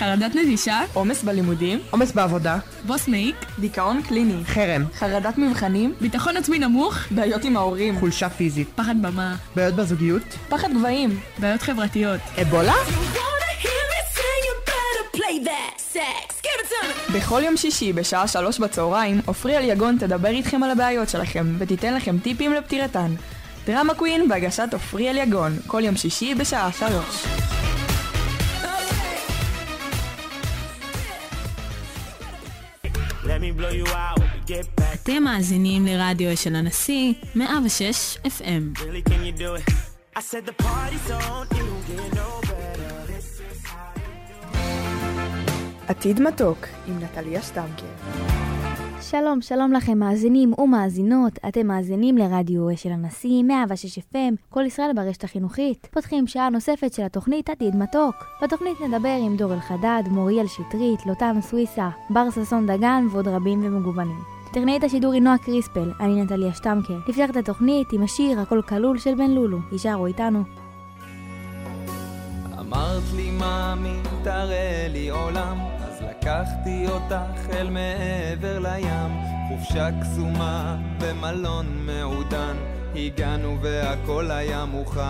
חרדת נטישה, עומס בלימודים, עומס בעבודה, בוס מעיק, דיכאון קליני, חרם, חרדת מבחנים, ביטחון עצמי נמוך, בעיות עם ההורים, חולשה פיזית, פחד במה, בעיות בזוגיות, פחד גבהים, בעיות חברתיות. אבולה? בכל יום שישי בשעה שלוש בצהריים, עופרי אליגון תדבר איתכם על הבעיות שלכם ותיתן לכם טיפים לפתירתן. דרמה קווין בהגשת עופרי אליגון, כל יום שישי בשעה שלוש. אתם מאזינים לרדיו של הנשיא 106 FM. עתיד מתוק עם נטליה שטמקר. שלום, שלום לכם מאזינים ומאזינות, אתם מאזינים לרדיו של הנשיא 106 FM, כל ישראל ברשת החינוכית. פותחים שעה נוספת של התוכנית עתיד מתוק. בתוכנית נדבר עם דור אלחדד, מוריאל שטרית, לוטן סוויסה, בר ששון דגן ועוד רבים ומגוונים. טכנאית השידור היא נועה קריספל, אני נטליה שטמקר. נפתח את התוכנית עם השיר "הכל כלול" של בן לולו. יישארו איתנו. אמרת לי מאמי, תראה לי עולם, לקחתי אותך אל מעבר לים, חופשה קסומה במלון מעודן, הגענו והכל היה מוכן.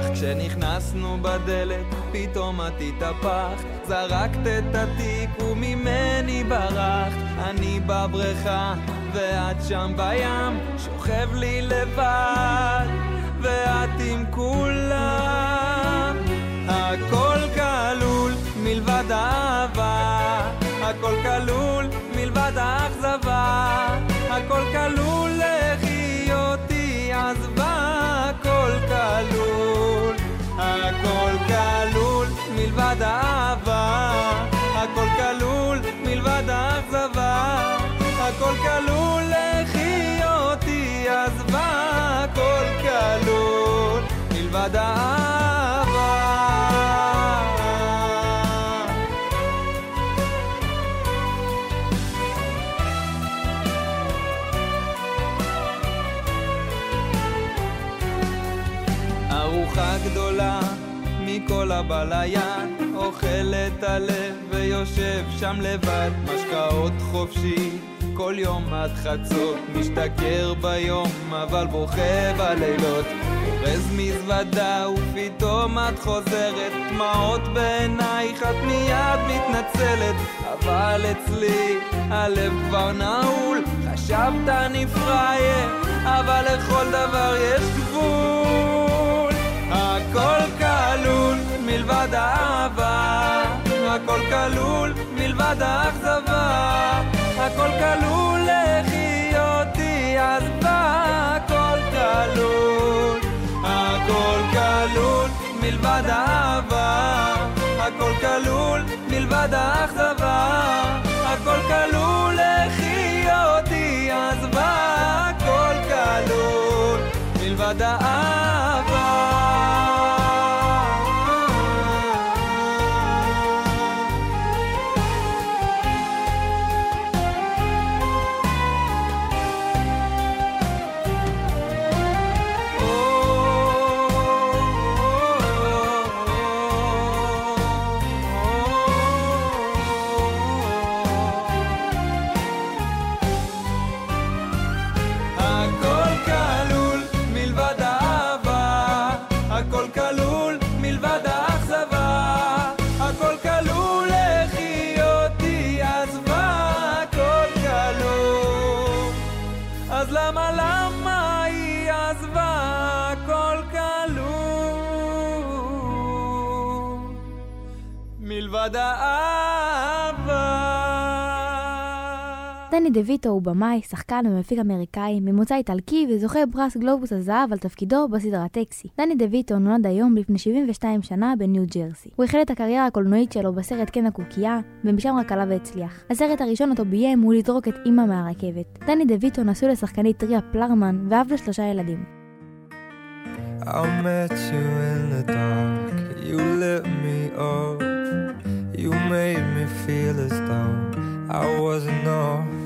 אך כשנכנסנו בדלת, פתאום את התהפכת, זרקת את התיק וממני ברחת, אני בבריכה ואת שם בים, שוכב לי לבד, ואת עם כולם. מלבד אהבה, הכל כלול מלבד האכזבה, הכל כלול לחייותי עזבה, הכל כלול, הכל כלול מלבד אהבה, הכל כלול מלבד האכזבה, הכל כלול לחייותי עזבה, הכל כלול מלבד האהבה. מכל הבליין, אוכל את הלב ויושב שם לבד, משקאות חופשי, כל יום עד חצות, משתכר ביום אבל בוכה בלילות, אורז מזוודה ופתאום את חוזרת, דמעות בעינייך את מיד מתנצלת, אבל אצלי הלב כבר נעול, חשבת אני פראייר, אבל לכל דבר יש גבול. הכל כלול מלבד האהבה, הכל כלול מלבד האכזבה, הכל כלול לחייותי עזבה, הכל כלול, הכל כלול מלבד האהבה, הכל כלול מלבד האכזבה, הכל כלול לחייותי עזבה, הכל כלול מלבד האהבה. דני דה ויטו הוא במאי, שחקן ומפיק אמריקאי, ממוצא איטלקי וזוכה פרס גלובוס הזהב על תפקידו בסדרה טקסי. דני דה ויטו נולד היום לפני 72 שנה בניו ג'רסי. הוא החל את הקריירה הקולנועית שלו בסרט קן הקוקייה, ומשם רק עלה והצליח. הסרט הראשון אותו ביים הוא לזרוק את אמא מהרכבת. דני דה ויטו נשוי לשחקנית ריאה פרלמן, ואב לשלושה ילדים. I wasn't enough.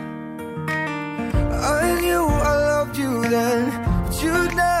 I knew I loved you then, but you'd never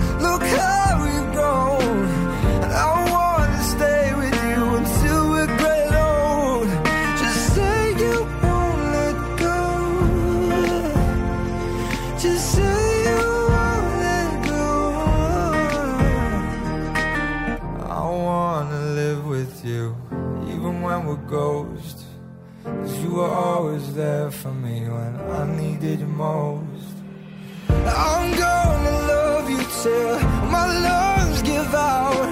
You were always there for me when I needed you most. I'm gonna love you till my lungs give out.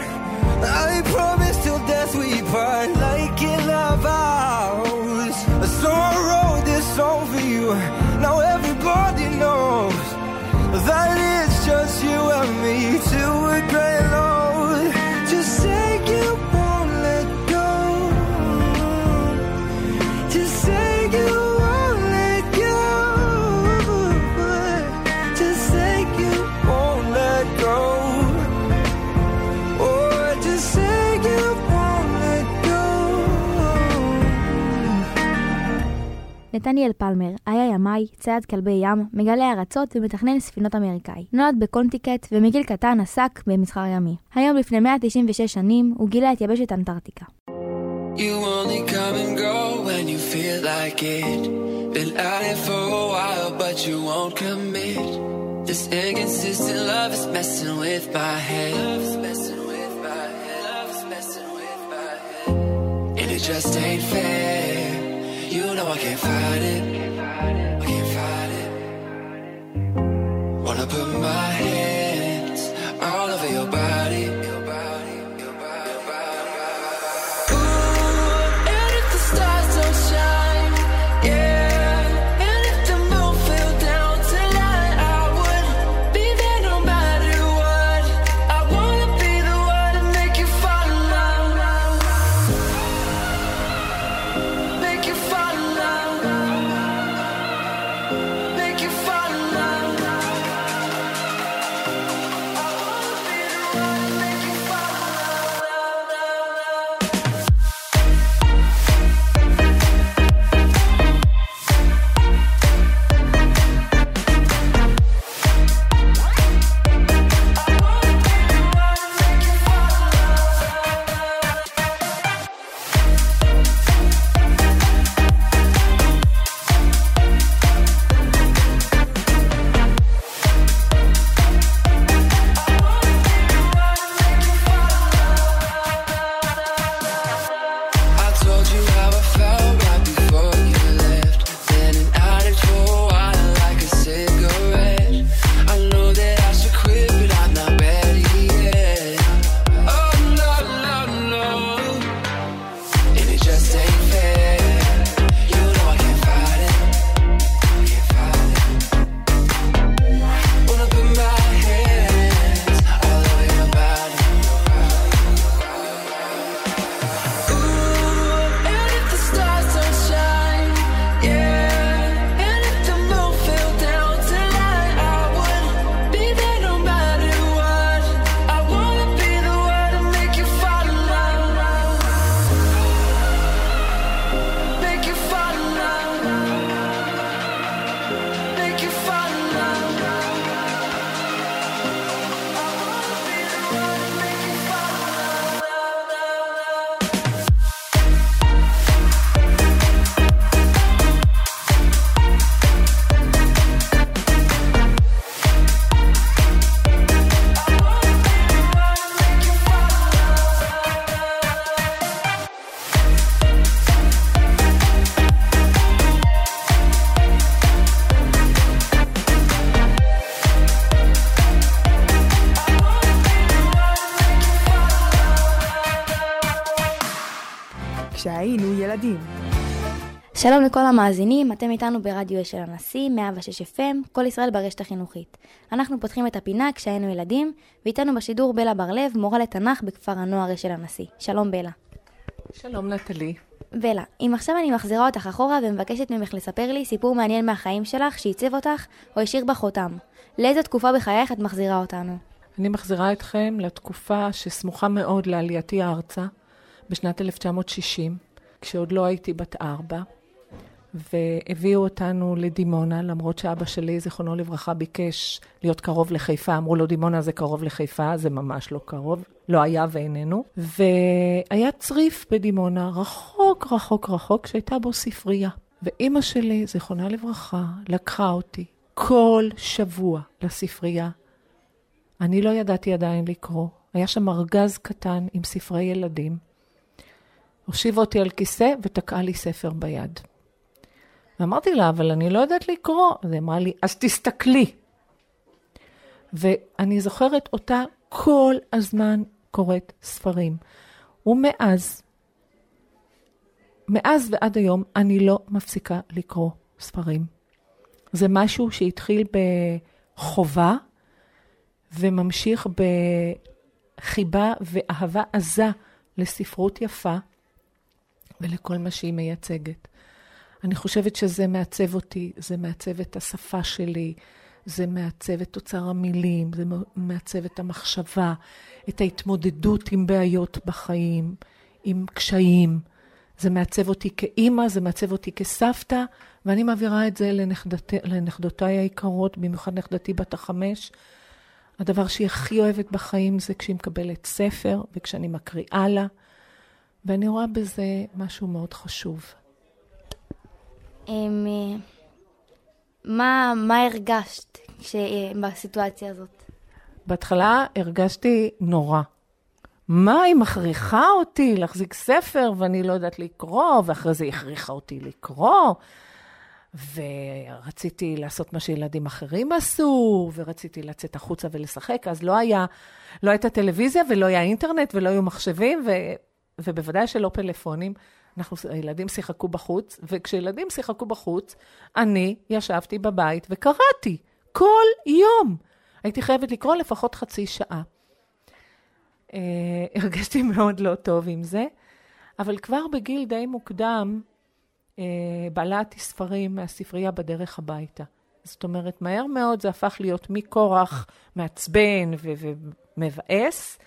נתניאל פלמר, היה ימאי, צייד כלבי ים, מגלה ארצות ומתכנן ספינות אמריקאי. נולד בקונטיקט ומגיל קטן עסק במסחר ימי. היום לפני 196 שנים הוא גילה את יבשת אנטארקטיקה. It just ain't fair. You know I can't fight it. I can't fight it. Wanna put my hands ילדים. שלום לכל המאזינים, אתם איתנו ברדיו אשל הנשיא, 106 FM, כל ישראל ברשת החינוכית. אנחנו פותחים את הפינה כשהיינו ילדים, ואיתנו בשידור בלה בר-לב, מורה לתנ"ך בכפר הנוער אשל הנשיא. שלום בלה. שלום נטלי. בלה, אם עכשיו אני מחזירה אותך אחורה ומבקשת ממך לספר לי סיפור מעניין מהחיים שלך שעיצב אותך או השאיר בך חותם, לאיזו תקופה בחייך את מחזירה אותנו? אני מחזירה אתכם לתקופה שסמוכה מאוד לעלייתי ארצה, בשנת 1960, כשעוד לא הייתי בת ארבע, והביאו אותנו לדימונה, למרות שאבא שלי, זיכרונו לברכה, ביקש להיות קרוב לחיפה. אמרו לו, דימונה זה קרוב לחיפה, זה ממש לא קרוב, לא היה ואיננו. והיה צריף בדימונה, רחוק, רחוק, רחוק, שהייתה בו ספרייה. ואימא שלי, זיכרונה לברכה, לקחה אותי כל שבוע לספרייה. אני לא ידעתי עדיין לקרוא. היה שם ארגז קטן עם ספרי ילדים. הושיבה אותי על כיסא ותקעה לי ספר ביד. ואמרתי לה, אבל אני לא יודעת לקרוא. אז היא אמרה לי, אז תסתכלי. ואני זוכרת אותה כל הזמן קוראת ספרים. ומאז, מאז ועד היום, אני לא מפסיקה לקרוא ספרים. זה משהו שהתחיל בחובה וממשיך בחיבה ואהבה עזה לספרות יפה ולכל מה שהיא מייצגת. אני חושבת שזה מעצב אותי, זה מעצב את השפה שלי, זה מעצב את אוצר המילים, זה מעצב את המחשבה, את ההתמודדות עם בעיות בחיים, עם קשיים. זה מעצב אותי כאימא, זה מעצב אותי כסבתא, ואני מעבירה את זה לנכדת, לנכדותיי היקרות, במיוחד נכדתי בת החמש. הדבר שהיא הכי אוהבת בחיים זה כשהיא מקבלת ספר וכשאני מקריאה לה, ואני רואה בזה משהו מאוד חשוב. אמ, מה, מה הרגשת כש, בסיטואציה הזאת? בהתחלה הרגשתי נורא. מה, היא מכריחה אותי להחזיק ספר ואני לא יודעת לקרוא, ואחרי זה היא הכריחה אותי לקרוא. ורציתי לעשות מה שילדים אחרים עשו, ורציתי לצאת החוצה ולשחק, אז לא היה, לא הייתה טלוויזיה ולא היה אינטרנט ולא היו מחשבים, ו, ובוודאי שלא פלאפונים. אנחנו, הילדים שיחקו בחוץ, וכשילדים שיחקו בחוץ, אני ישבתי בבית וקראתי כל יום. הייתי חייבת לקרוא לפחות חצי שעה. אה, הרגשתי מאוד לא טוב עם זה, אבל כבר בגיל די מוקדם, אה, בלעתי ספרים מהספרייה בדרך הביתה. זאת אומרת, מהר מאוד זה הפך להיות מכורח מעצבן ומבאס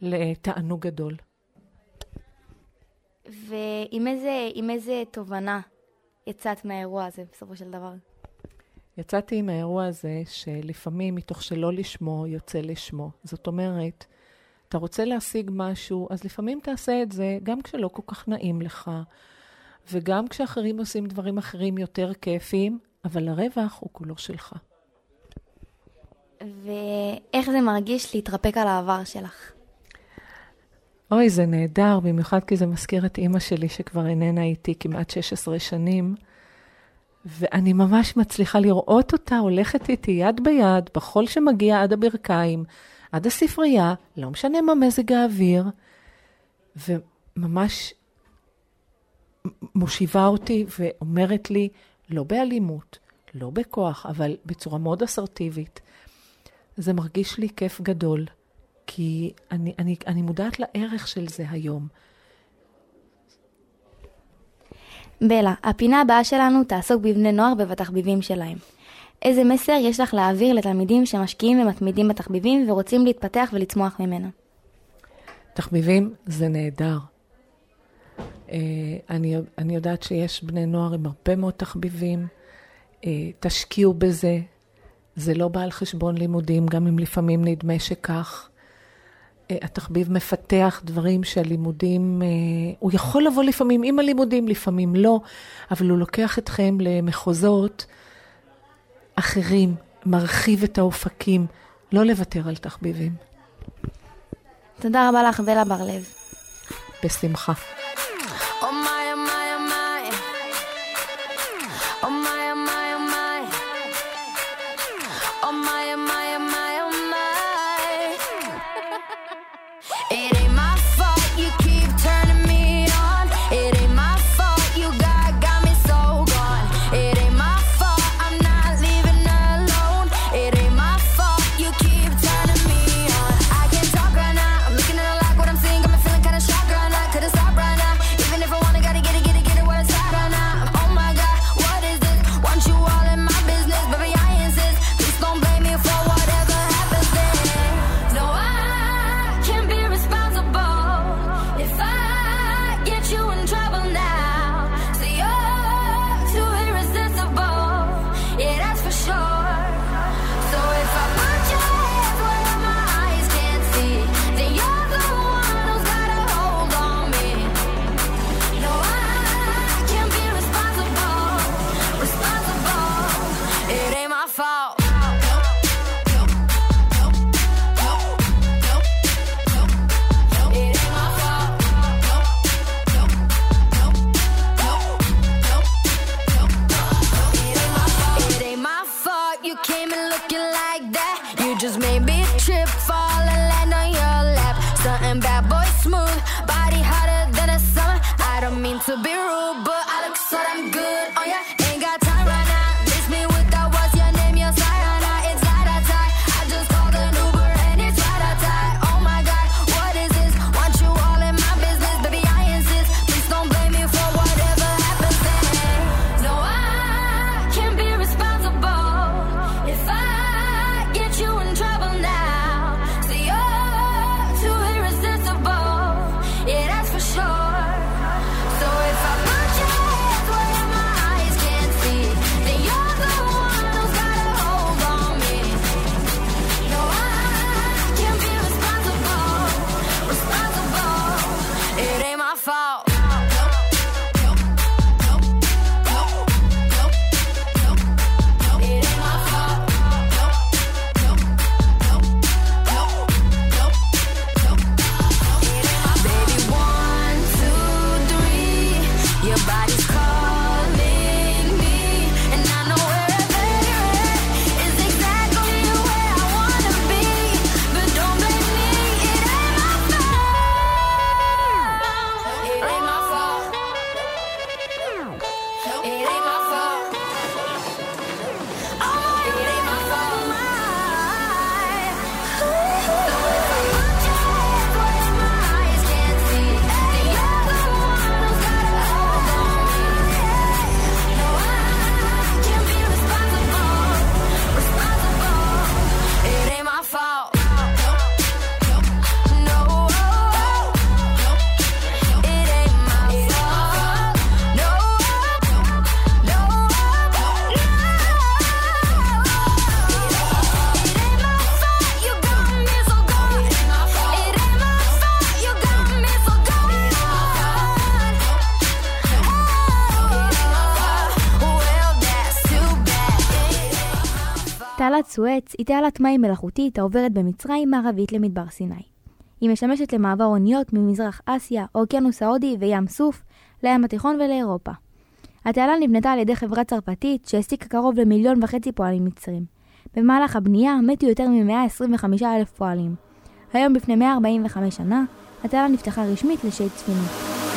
לתענוג גדול. ועם איזה, איזה תובנה יצאת מהאירוע הזה בסופו של דבר? יצאתי עם האירוע הזה שלפעמים מתוך שלא לשמו יוצא לשמו. זאת אומרת, אתה רוצה להשיג משהו, אז לפעמים תעשה את זה גם כשלא כל כך נעים לך, וגם כשאחרים עושים דברים אחרים יותר כיפים, אבל הרווח הוא כולו שלך. ואיך זה מרגיש להתרפק על העבר שלך? אוי, זה נהדר, במיוחד כי זה מזכיר את אימא שלי שכבר איננה איתי כמעט 16 שנים, ואני ממש מצליחה לראות אותה הולכת איתי יד ביד, בחול שמגיע עד הברכיים, עד הספרייה, לא משנה מה מזג האוויר, וממש מושיבה אותי ואומרת לי, לא באלימות, לא בכוח, אבל בצורה מאוד אסרטיבית. זה מרגיש לי כיף גדול. כי אני, אני, אני מודעת לערך של זה היום. בלה, הפינה הבאה שלנו תעסוק בבני נוער ובתחביבים שלהם. איזה מסר יש לך להעביר לתלמידים שמשקיעים ומתמידים בתחביבים ורוצים להתפתח ולצמוח ממנה? תחביבים זה נהדר. Uh, אני, אני יודעת שיש בני נוער עם הרבה מאוד תחביבים. Uh, תשקיעו בזה. זה לא בא על חשבון לימודים, גם אם לפעמים נדמה שכך. התחביב מפתח דברים שהלימודים, אה, הוא יכול לבוא לפעמים עם הלימודים, לפעמים לא, אבל הוא לוקח אתכם למחוזות אחרים, מרחיב את האופקים, לא לוותר על תחביבים. תודה רבה לך, בלה בר-לב. בשמחה. So be היא תעלת מים מלאכותית העוברת במצרים מערבית למדבר סיני. היא משמשת למעבר אוניות ממזרח אסיה, אוקיינוס ההודי וים סוף, לים התיכון ולאירופה. התעלה נבנתה על ידי חברה צרפתית שהעסיקה קרוב למיליון וחצי פועלים מצרים. במהלך הבנייה מתו יותר מ-125 אלף פועלים. היום לפני 145 שנה, התעלה נפתחה רשמית לשייט ספינות.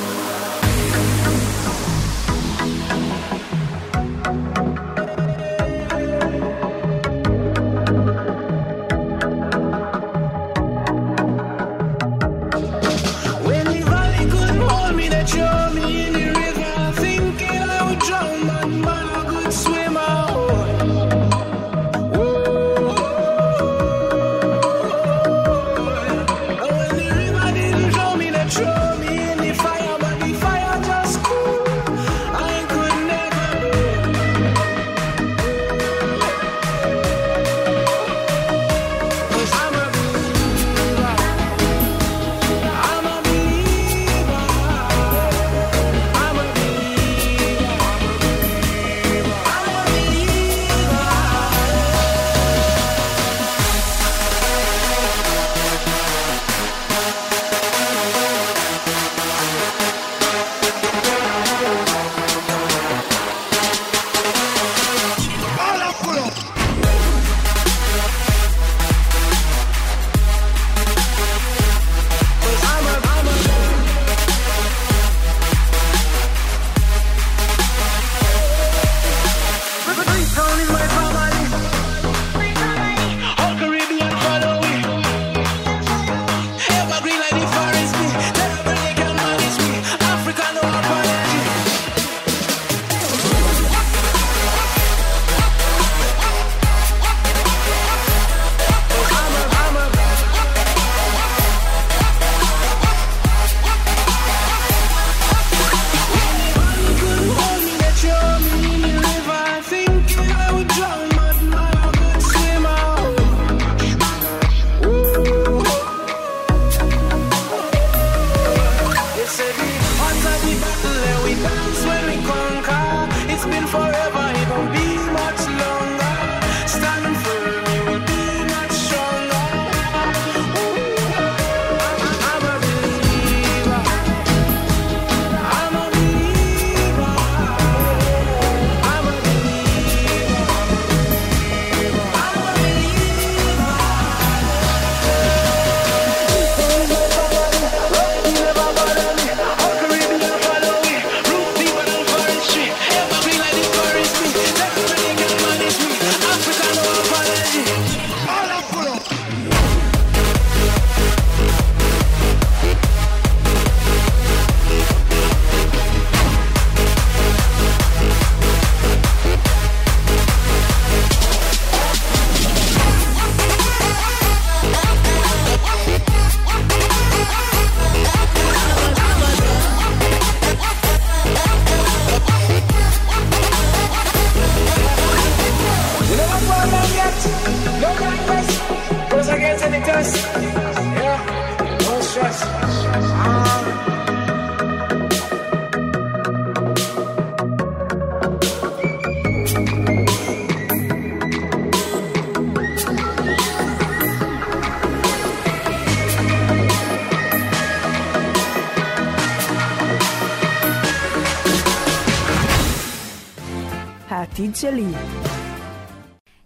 העתיד שלי.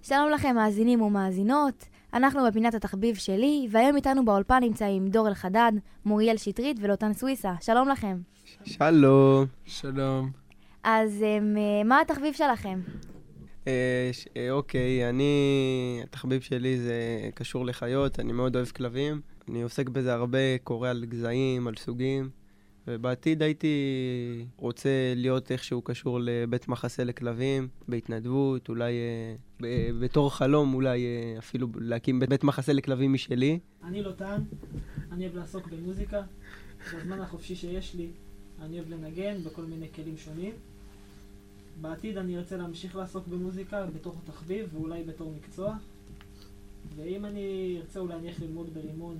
שלום לכם מאזינים ומאזינות, אנחנו בפינת התחביב שלי, והיום איתנו באולפן נמצאים דור אלחדד, מוריאל שטרית ולוטן סוויסה. שלום לכם. שלום. שלום. אז אמ, מה התחביב שלכם? אה, אה, אוקיי, אני... התחביב שלי זה קשור לחיות, אני מאוד אוהב כלבים. אני עוסק בזה הרבה, קורא על גזעים, על סוגים, ובעתיד הייתי רוצה להיות איכשהו קשור לבית מחסה לכלבים, בהתנדבות, אולי אה, בתור חלום, אולי אה, אפילו להקים בית מחסה לכלבים משלי. אני לוטן, אני אוהב לעסוק במוזיקה. בזמן החופשי שיש לי, אני אוהב לנגן בכל מיני כלים שונים. בעתיד אני ארצה להמשיך לעסוק במוזיקה בתור תחביב ואולי בתור מקצוע. ואם אני ארצה אולי אני אלך ללמוד ברימון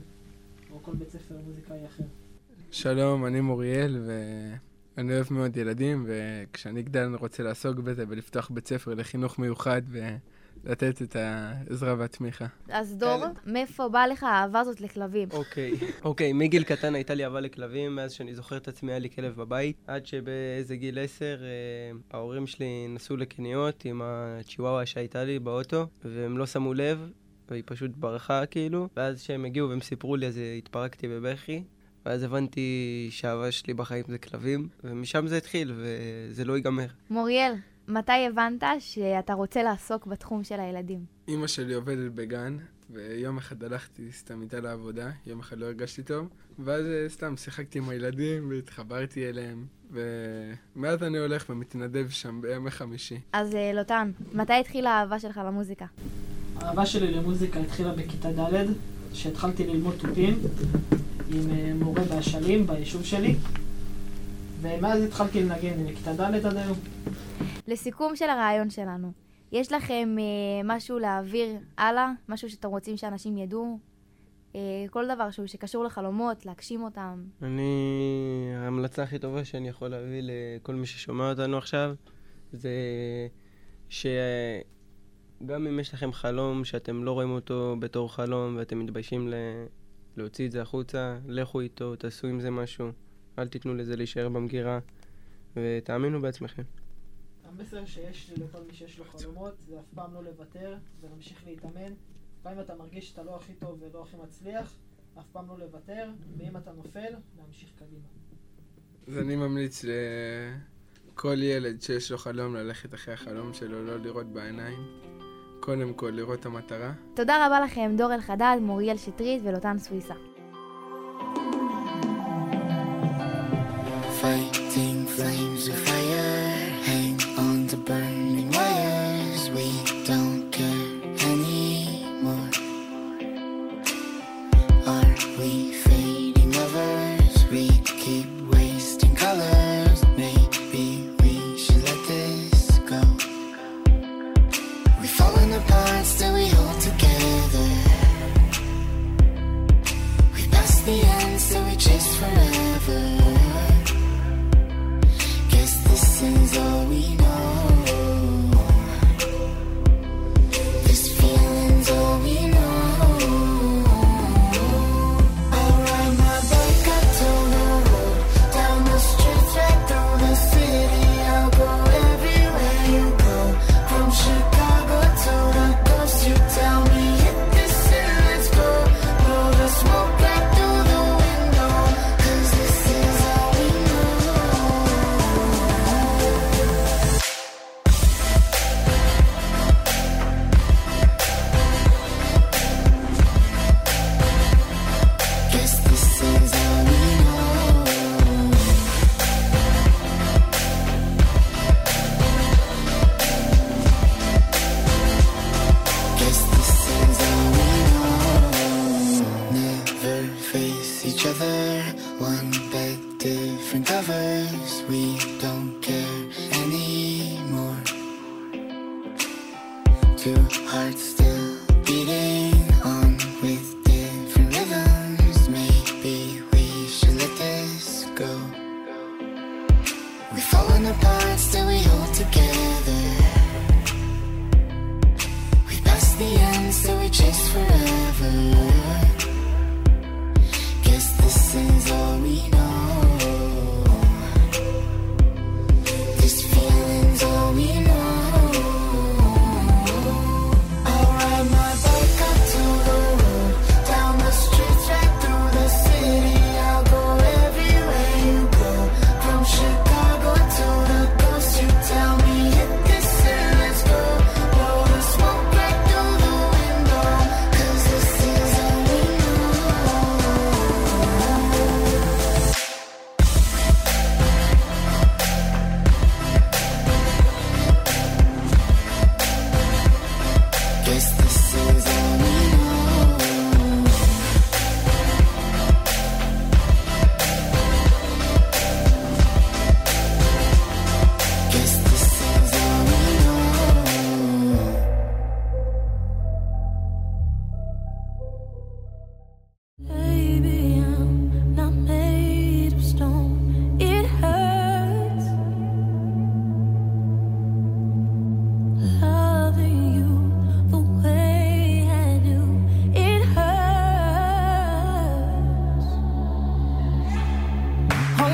או כל בית ספר מוזיקאי אחר. שלום, אני מוריאל, ואני אוהב מאוד ילדים, וכשאני אגדל אני רוצה לעסוק בזה ולפתוח בית ספר לחינוך מיוחד ולתת את העזרה והתמיכה. אז דור, מאיפה באה לך האהבה הזאת לכלבים? אוקיי, אוקיי, מגיל קטן הייתה לי אהבה לכלבים, מאז שאני זוכר את עצמי היה לי כלב בבית, עד שבאיזה גיל עשר אה, ההורים שלי נסעו לקניות עם הצ'יוואווה שהייתה לי באוטו, והם לא שמו לב, והיא פשוט ברחה כאילו, ואז כשהם הגיעו והם סיפרו לי אז התפרקתי בבכי. ואז הבנתי שהאהבה שלי בחיים זה כלבים, ומשם זה התחיל, וזה לא ייגמר. מוריאל, מתי הבנת שאתה רוצה לעסוק בתחום של הילדים? אימא שלי עובדת בגן, ויום אחד הלכתי סתם איתה לעבודה, יום אחד לא הרגשתי טוב, ואז אה, סתם שיחקתי עם הילדים והתחברתי אליהם, ומאז אני הולך ומתנדב שם בימי חמישי. אז אה, לוטן, מתי התחילה האהבה שלך למוזיקה? האהבה שלי למוזיקה התחילה בכיתה ד', שהתחלתי ללמוד תופים עם אה, מורה באשלים ביישוב שלי, ומאז התחלתי לנגן מכיתה ד' עד היום. לסיכום של הרעיון שלנו, יש לכם אה, משהו להעביר הלאה? משהו שאתם רוצים שאנשים ידעו? אה, כל דבר שהוא שקשור לחלומות, להגשים אותם. אני... ההמלצה הכי טובה שאני יכול להביא לכל מי ששומע אותנו עכשיו, זה שגם אם יש לכם חלום שאתם לא רואים אותו בתור חלום ואתם מתביישים ל... להוציא את זה החוצה, לכו איתו, תעשו עם זה משהו. אל תיתנו לזה להישאר במגירה, ותאמינו בעצמכם. המסר שיש לי לכל מי שיש לו חלומות זה אף פעם לא לוותר ולהמשיך להתאמן. גם אם אתה מרגיש שאתה לא הכי טוב ולא הכי מצליח, אף פעם לא לוותר, ואם אתה נופל, להמשיך קדימה. אז אני ממליץ לכל ילד שיש לו חלום ללכת אחרי החלום שלו, לא לראות בעיניים. קודם כל, לראות את המטרה. תודה רבה לכם, דור אלחדד, מוריאל שטרית ולוטן סוויסה. Fighting flames of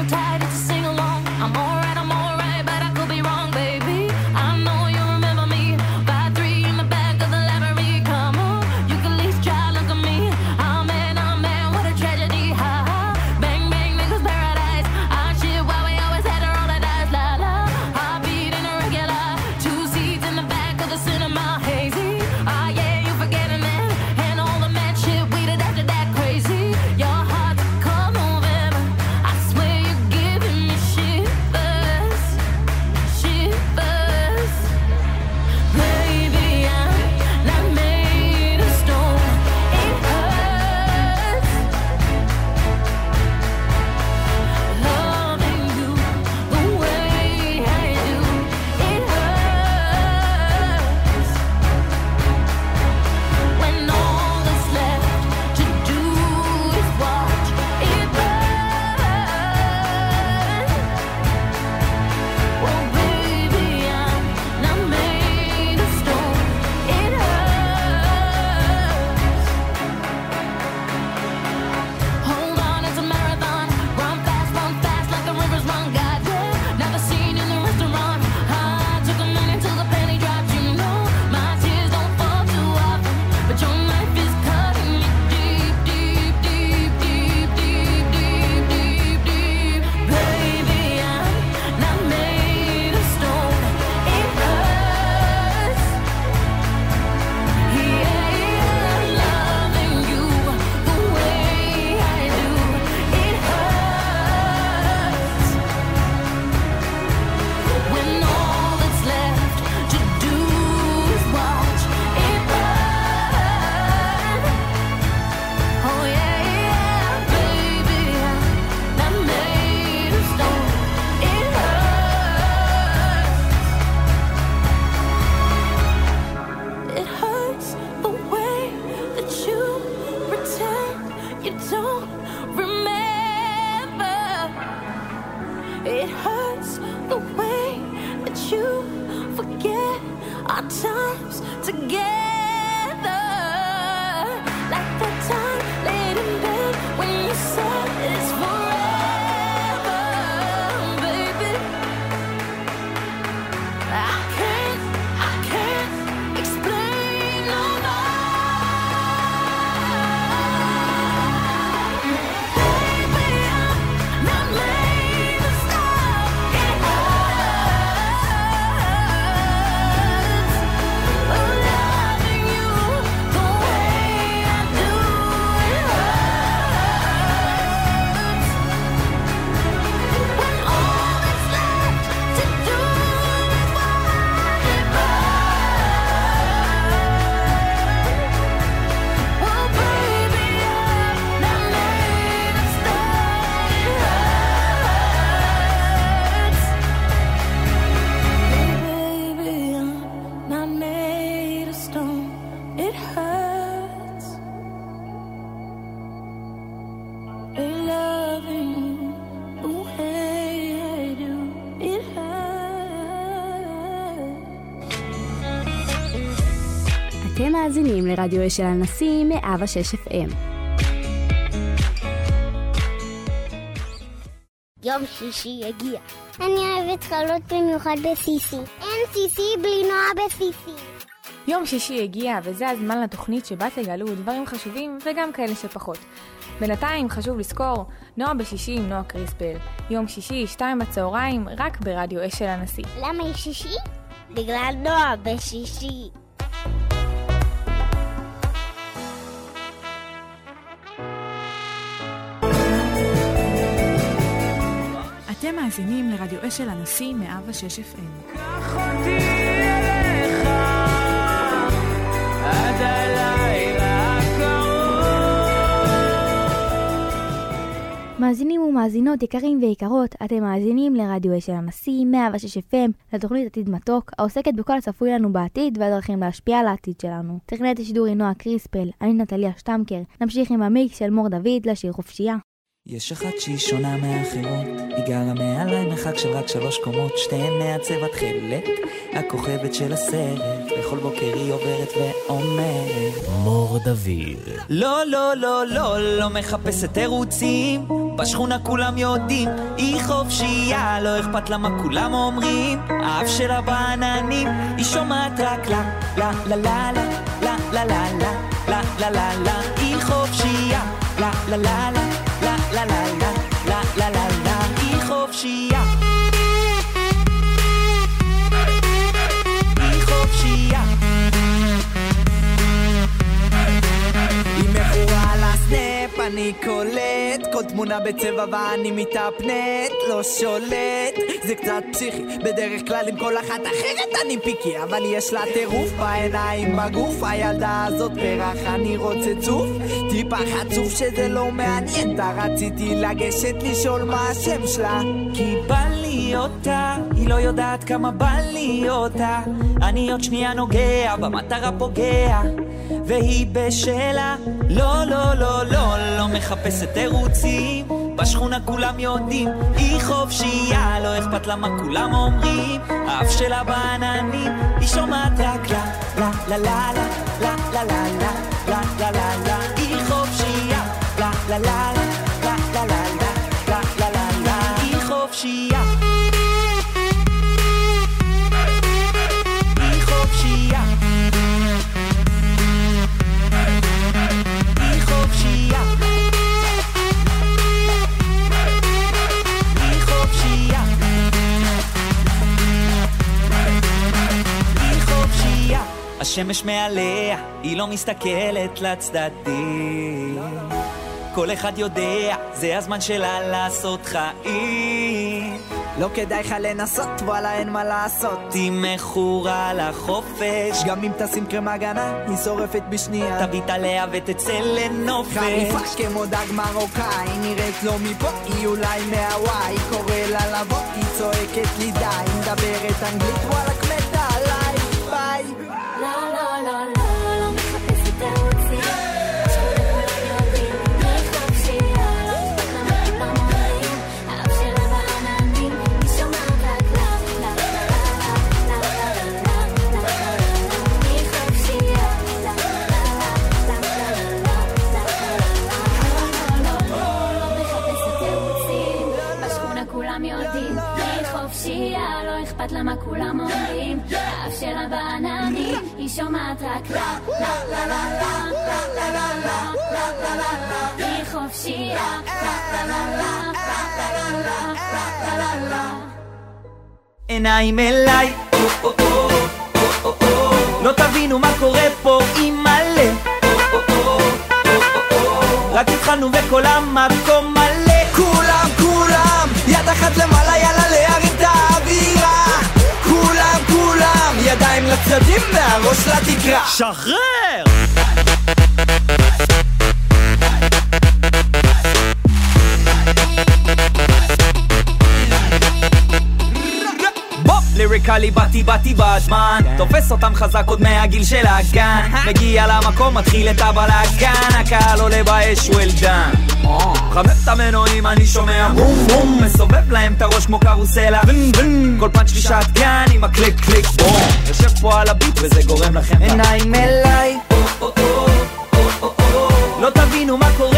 tired. It's מאזינים לרדיו של הנשיא 106 FM. יום שישי הגיע. אני אוהבת חלות במיוחד בסיסי. אין סיסי בלי נועה בסיסי. יום שישי הגיע, וזה הזמן לתוכנית שבה תגלו דברים חשובים וגם כאלה שפחות. בינתיים חשוב לזכור, נועה בשישי עם נועה קריספל. יום שישי, שתיים בצהריים, רק ברדיו אש של הנשיא. למה היא שישי? בגלל נועה בשישי. אתם מאזינים לרדיו אשל הנשיא 106 FM. עד הלילה הקרוב. מאזינים ומאזינות יקרים ויקרות, אתם מאזינים לרדיו אש של הנשיא 106 FM, לתוכנית עתיד מתוק, העוסקת בכל הצפוי לנו בעתיד והדרכים להשפיע על העתיד שלנו. תכנת השידור היא נועה קריספל, אני נטליה שטמקר, נמשיך עם המיקס של מור דוד לשיר חופשייה. יש אחת שהיא שונה מהאחרות, היא גרה מעליי מרחק של רק שלוש קומות, שתיהן מהצבע תכלת, הכוכבת של הסרט, בכל בוקר היא עוברת ואומרת מור דוד. לא, לא, לא, לא, לא מחפשת תירוצים, בשכונה כולם יודעים, היא חופשייה, לא אכפת לה מה כולם אומרים. האף שלה בעננים, היא שומעת רק לה, לה, לה, לה, לה, לה, לה, לה, לה, לה, לה, לה, לה, היא חופשייה, לה, לה, לה, לה, la la. אני קולט כל תמונה בצבע ואני מתאפנט לא שולט, זה קצת פסיכי בדרך כלל עם כל אחת אחרת אני פיקי אבל יש לה טירוף בעיניים בגוף. הילדה הזאת פרח אני רוצה צוף. טיפה חצוף שזה לא מעניין אותה רציתי לגשת לשאול מה השם שלה. כי בא לי אותה, היא לא יודעת כמה בא לי אותה. אני עוד שנייה נוגע, במטרה פוגע והיא בשלה. לא, לא, לא, לא, לא מחפשת תירוצים בשכונה כולם יודעים, היא חופשייה, לא אכפת לה מה כולם אומרים האף שלה בעננים, היא שומעת רק לה, לה, לה, לה, לה, לה, לה, לה, לה, לה, לה, לה, לה, לה, לה, לה, לה, השמש מעליה, היא לא מסתכלת לצדדים. כל אחד יודע, זה הזמן שלה לעשות חיים. לא כדאי לך לנסות, וואלה אין מה לעשות. היא מכורה לחופש. גם אם תשים קרם הגנה, היא שורפת בשנייה. תביט עליה ותצא לנופש. חריפה כמו דג מרוקאי, נראית לו מפה, היא אולי מהוואי. קורא לה לבוא, היא צועקת לי די. מדברת אנגלית, וואלה מתה שומעת רק לה, לה, לה, לה, לה, לה, לה, לה, לה, לה, לה, לה, לה. היא חופשייה, לה, לה, לה, לה, לה, לה, לה, לה, לה, לה, לה, לה. עיניים אליי. לא תבינו מה קורה פה, אימא'לה. רק התחלנו וכל המקום מלא. כולם, כולם, יד אחת למעלה, כולם, ידיים לצדים והראש לתקרה. שחרר! ליריקלי באתי באתי בזמן. תופס אותם חזק עוד מהגיל של הגן. מגיע למקום מתחיל את הבלאגן הקהל עולה באש וולדן מחמם את המנועים אני שומע בום בום מסובב להם את הראש כמו קרוסלה. ון ון כל פאנץ' לי שטגן עם הקליק קליק בום. יושב פה על הביט וזה גורם לכם עיניים אליי. לא תבינו מה קורה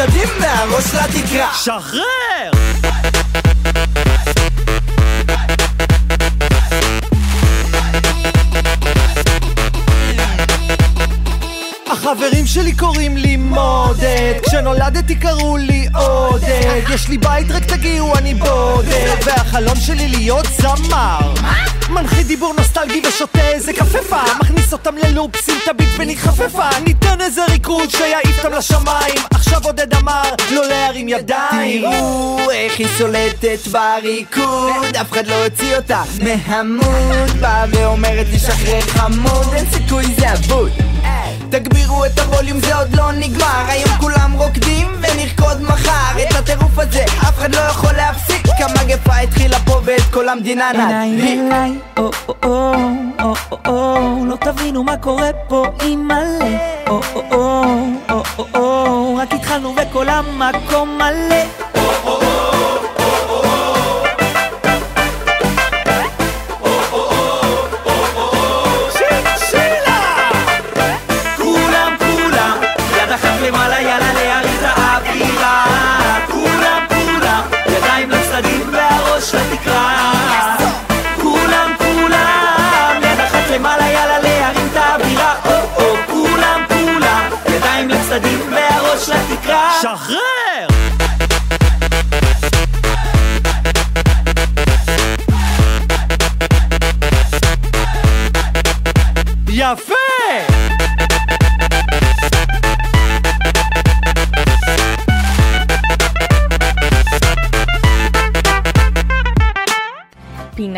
לצדדים מהראש לתקרה. שחרר! שלי קוראים לי מודד. כשנולדתי קראו לי עודד. יש לי בית רק תגיעו אני בודד. והחלום שלי להיות זמר. מנחית דיבור נוסטלגי ושותה איזה קפפה מכניס אותם ללופ, שים את הביט ונתחפפה ניתן איזה ריקוד שיעיף אותם לשמיים. עכשיו עודד אמר לא להרים ידיים. תראו איך היא שולטת בריקוד. אף אחד לא הוציא אותה מהמוד. באה ואומרת לי שחרר חמוד. אין סיכוי זה אבוד תגבירו את הווליום זה עוד לא נגמר היום כולם רוקדים ונרקוד מחר את הטירוף הזה אף אחד לא יכול להפסיק המגפה התחילה פה ואת כל המדינה עיניים נדליק אליי, או או או, או או או, לא תבינו מה קורה פה אימא'לה, או או או, או או או, רק התחלנו וכל המקום מלא.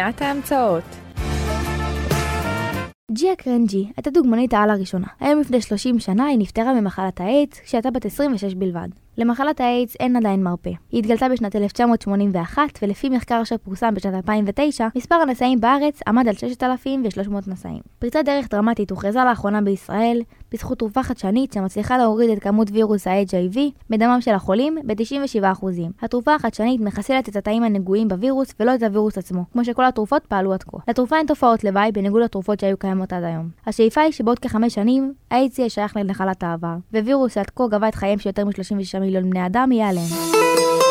פינת ההמצאות ג'יה קרנג'י הייתה דוגמנית העל הראשונה. היום לפני 30 שנה היא נפטרה ממחלת האיידס כשהייתה בת 26 בלבד. למחלת האיידס אין עדיין מרפא. היא התגלתה בשנת 1981, ולפי מחקר אשר פורסם בשנת 2009, מספר הנשאים בארץ עמד על 6,300 נשאים. פריצת דרך דרמטית הוכרזה לאחרונה בישראל, בזכות תרופה חדשנית שמצליחה להוריד את כמות וירוס ה-HIV בדמם של החולים ב-97%. התרופה החדשנית מחסלת את התאים הנגועים בווירוס ולא את הווירוס עצמו, כמו שכל התרופות פעלו עד כה. לתרופה אין תופעות לוואי בניגוד לתרופות שהיו קיימות עד היום. השאיפה היא שבעוד כחמש שנים, האיידס יהיה שייך לנחלת העבר, ווירוס שעד כה גבה את חייהם של יותר מ-36 מיליון בני אדם ייעלם.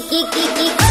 ki ki ki ki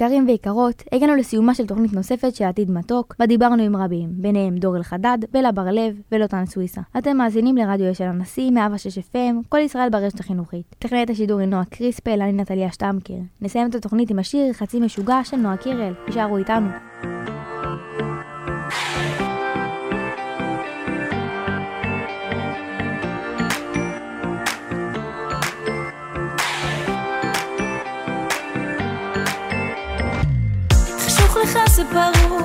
יקרים ויקרות, הגענו לסיומה של תוכנית נוספת של עתיד מתוק, בה דיברנו עם רבים, ביניהם דור אלחדד, בלה בר-לב ולוטן סוויסה. אתם מאזינים לרדיו של הנשיא, מאבה שש FM, כל ישראל ברשת החינוכית. טכנאית השידור היא נועה קריספל, אני נטליה שטמקר. נסיים את התוכנית עם השיר "חצי משוגע" של נועה קירל. יישארו איתנו. je sais pas où,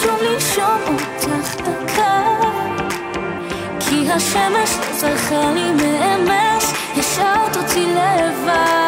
חשוב לנשום אותך דקה. כי השמש זרחה לי מאמש, השארת אותי לבד.